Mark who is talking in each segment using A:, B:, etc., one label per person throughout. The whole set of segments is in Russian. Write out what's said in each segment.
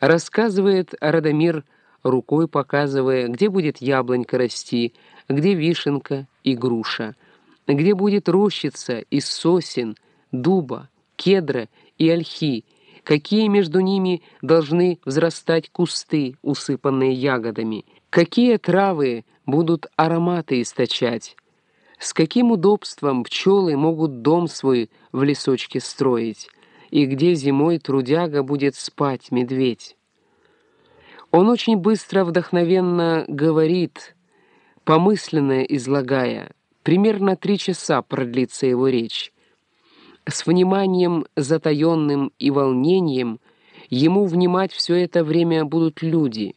A: Рассказывает Радомир, рукой показывая, где будет яблонька расти, где вишенка и груша, где будет рощица из сосен, дуба, кедра и ольхи, какие между ними должны взрастать кусты, усыпанные ягодами, какие травы будут ароматы источать, с каким удобством пчелы могут дом свой в лесочке строить, и где зимой трудяга будет спать медведь. Он очень быстро, вдохновенно говорит, помысленно излагая, примерно три часа продлится его речь. С вниманием затаенным и волнением ему внимать все это время будут люди,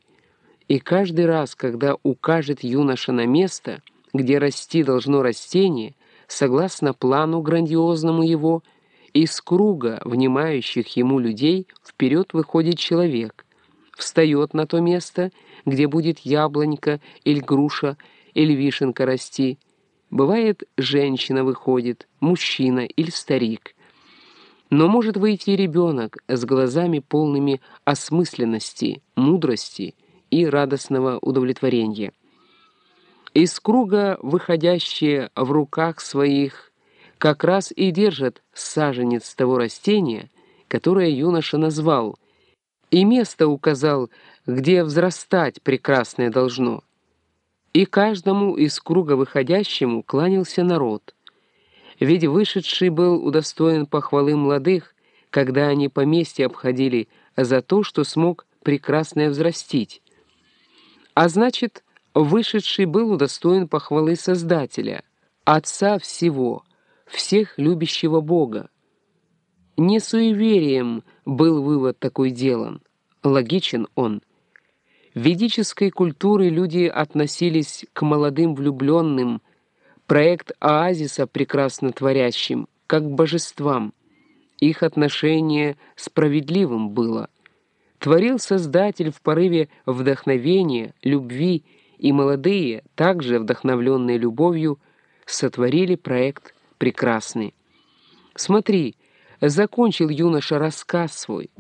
A: и каждый раз, когда укажет юноша на место, где расти должно растение, согласно плану грандиозному его, из круга внимающих ему людей вперед выходит человек, встает на то место, где будет яблонька или груша или вишенка расти, Бывает, женщина выходит, мужчина или старик. Но может выйти и ребенок с глазами полными осмысленности, мудрости и радостного удовлетворения. Из круга, выходящие в руках своих, как раз и держат саженец того растения, которое юноша назвал, и место указал, где взрастать прекрасное должно — и каждому из круга выходящему кланялся народ. Ведь вышедший был удостоен похвалы молодых, когда они поместье обходили за то, что смог прекрасное взрастить. А значит, вышедший был удостоен похвалы Создателя, Отца всего, всех любящего Бога. Не суеверием был вывод такой делан, логичен он — в ведической культуре люди относились к молодым влюбленным, проект оазиса прекрасно творящим, как к божествам. Их отношение справедливым было. Творил Создатель в порыве вдохновения, любви, и молодые, также вдохновленные любовью, сотворили проект прекрасный. Смотри, закончил юноша рассказ свой,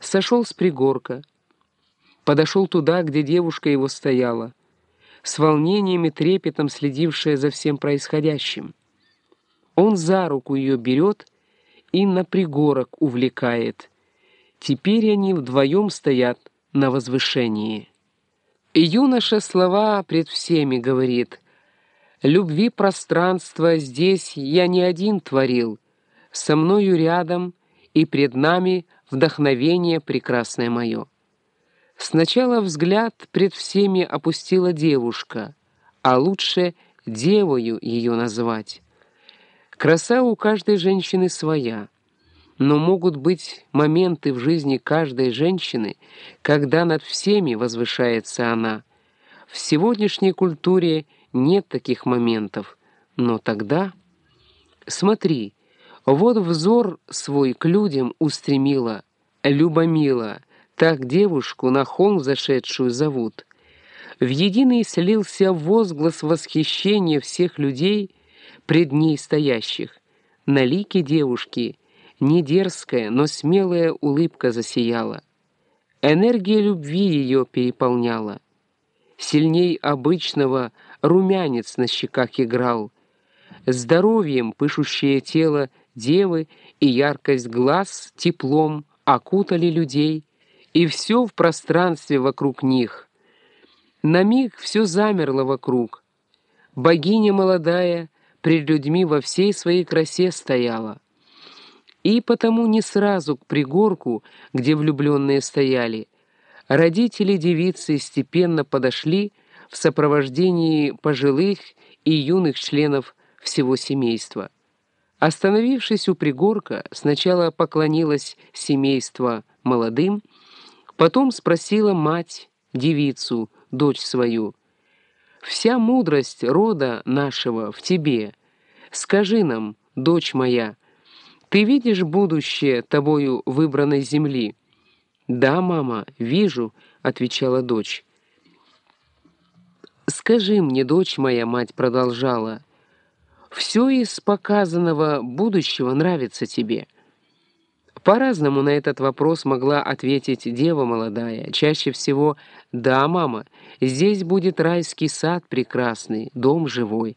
A: сошел с пригорка, подошел туда, где девушка его стояла, с волнением и трепетом следившая за всем происходящим. Он за руку ее берет и на пригорок увлекает. Теперь они вдвоем стоят на возвышении. И юноша слова пред всеми говорит. «Любви пространства здесь я не один творил, со мною рядом и пред нами вдохновение прекрасное мое». Сначала взгляд пред всеми опустила девушка, а лучше девою ее назвать. Краса у каждой женщины своя, но могут быть моменты в жизни каждой женщины, когда над всеми возвышается она. В сегодняшней культуре нет таких моментов, но тогда... Смотри, вот взор свой к людям устремила, любомила — так девушку на холм зашедшую зовут. В единый слился возглас восхищения всех людей, пред ней стоящих. На лике девушки не дерзкая, но смелая улыбка засияла. Энергия любви ее переполняла. Сильней обычного румянец на щеках играл. Здоровьем пышущее тело девы и яркость глаз теплом окутали людей — и все в пространстве вокруг них. На миг все замерло вокруг. Богиня молодая пред людьми во всей своей красе стояла. И потому не сразу к пригорку, где влюбленные стояли, родители девицы степенно подошли в сопровождении пожилых и юных членов всего семейства. Остановившись у пригорка, сначала поклонилось семейство молодым, Потом спросила мать, девицу, дочь свою, «Вся мудрость рода нашего в тебе. Скажи нам, дочь моя, ты видишь будущее тобою выбранной земли?» «Да, мама, вижу», — отвечала дочь. «Скажи мне, дочь моя, мать продолжала, все из показанного будущего нравится тебе». По-разному на этот вопрос могла ответить дева молодая. Чаще всего «Да, мама, здесь будет райский сад прекрасный, дом живой».